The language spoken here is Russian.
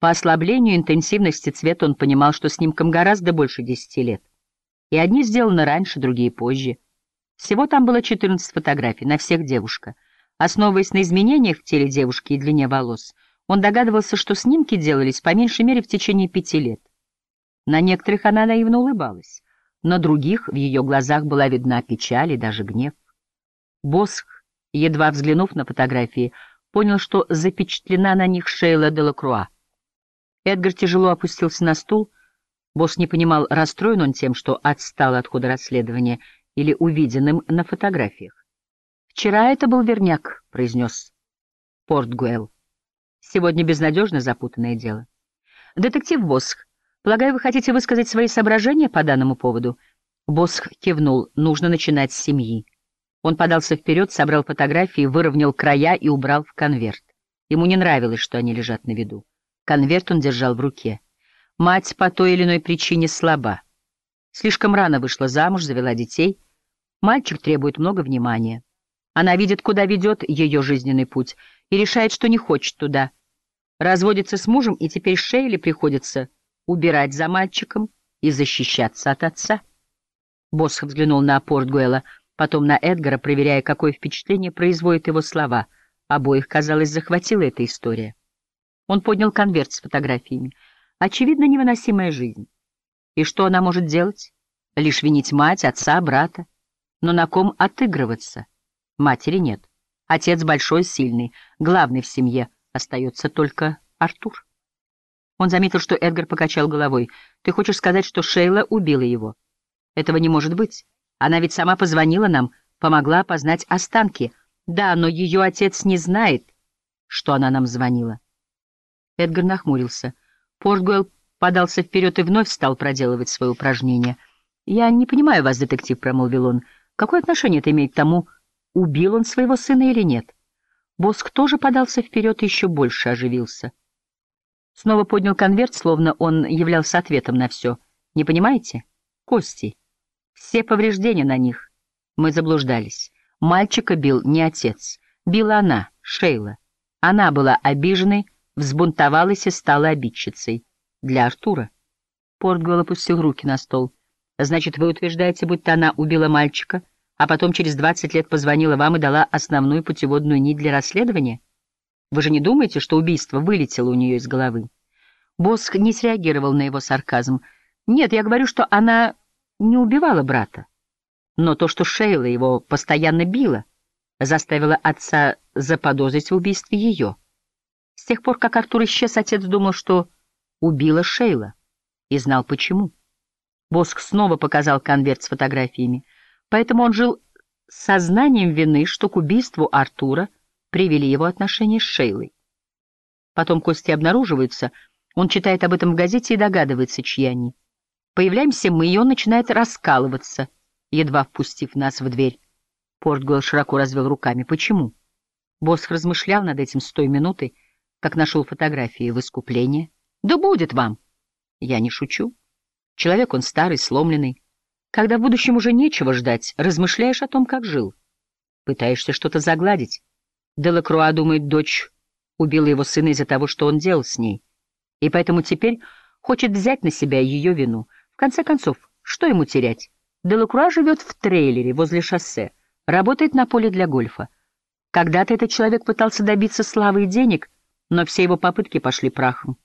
По ослаблению интенсивности цвета он понимал, что снимкам гораздо больше десяти лет. И одни сделаны раньше, другие позже. Всего там было 14 фотографий, на всех девушка. Основываясь на изменениях в теле девушки и длине волос, он догадывался, что снимки делались по меньшей мере в течение пяти лет. На некоторых она наивно улыбалась, на других в ее глазах была видна печаль и даже гнев. Босх, едва взглянув на фотографии, понял, что запечатлена на них Шейла Делакруа. Эдгар тяжело опустился на стул. Босс не понимал, расстроен он тем, что отстал от хода расследования, или увиденным на фотографиях. «Вчера это был верняк», — произнес Портгуэлл. «Сегодня безнадежно запутанное дело». «Детектив Босх, полагаю, вы хотите высказать свои соображения по данному поводу?» Босх кивнул. «Нужно начинать с семьи». Он подался вперед, собрал фотографии, выровнял края и убрал в конверт. Ему не нравилось, что они лежат на виду. Конверт он держал в руке. Мать по той или иной причине слаба. Слишком рано вышла замуж, завела детей. Мальчик требует много внимания. Она видит, куда ведет ее жизненный путь, и решает, что не хочет туда. Разводится с мужем, и теперь Шейли приходится убирать за мальчиком и защищаться от отца. Босх взглянул на Портгуэла, потом на Эдгара, проверяя, какое впечатление производят его слова. Обоих, казалось, захватила эта история. Он поднял конверт с фотографиями. Очевидно, невыносимая жизнь. И что она может делать? Лишь винить мать, отца, брата. Но на ком отыгрываться? Матери нет. Отец большой, сильный, главный в семье. Остается только Артур. Он заметил, что Эдгар покачал головой. «Ты хочешь сказать, что Шейла убила его?» «Этого не может быть. Она ведь сама позвонила нам, помогла опознать останки. Да, но ее отец не знает, что она нам звонила». Эдгар нахмурился. Портгуэлл подался вперед и вновь стал проделывать свое упражнение. «Я не понимаю вас, детектив», — промолвил он. «Какое отношение это имеет к тому, убил он своего сына или нет?» Боск тоже подался вперед и еще больше оживился. Снова поднял конверт, словно он являлся ответом на все. «Не понимаете? Кости. Все повреждения на них. Мы заблуждались. Мальчика бил не отец. Била она, Шейла. Она была обиженной, взбунтовалась и стала обидчицей. Для Артура. Портгуэлл опустил руки на стол. Значит, вы утверждаете, будто она убила мальчика, а потом через двадцать лет позвонила вам и дала основную путеводную нить для расследования? Вы же не думаете, что убийство вылетело у нее из головы? Боск не среагировал на его сарказм. Нет, я говорю, что она не убивала брата. Но то, что Шейла его постоянно била, заставило отца заподозрить в убийстве ее. С тех пор, как Артур исчез, отец думал, что убила Шейла, и знал почему. Боск снова показал конверт с фотографиями, поэтому он жил с сознанием вины, что к убийству Артура привели его отношения с Шейлой. Потом кости обнаруживаются, он читает об этом в газете и догадывается, чьи они. Появляемся мы, и он начинает раскалываться, едва впустив нас в дверь. Портгуэлл широко развел руками. Почему? Босх размышлял над этим с той минуты, как нашел фотографии в искупление. Да будет вам! Я не шучу. Человек он старый, сломленный. Когда в будущем уже нечего ждать, размышляешь о том, как жил. Пытаешься что-то загладить. Делакруа думает, дочь убила его сына из-за того, что он делал с ней. И поэтому теперь хочет взять на себя ее вину. В конце концов, что ему терять? Делакруа живет в трейлере возле шоссе, работает на поле для гольфа. Когда-то этот человек пытался добиться славы и денег — но все его попытки пошли прахом.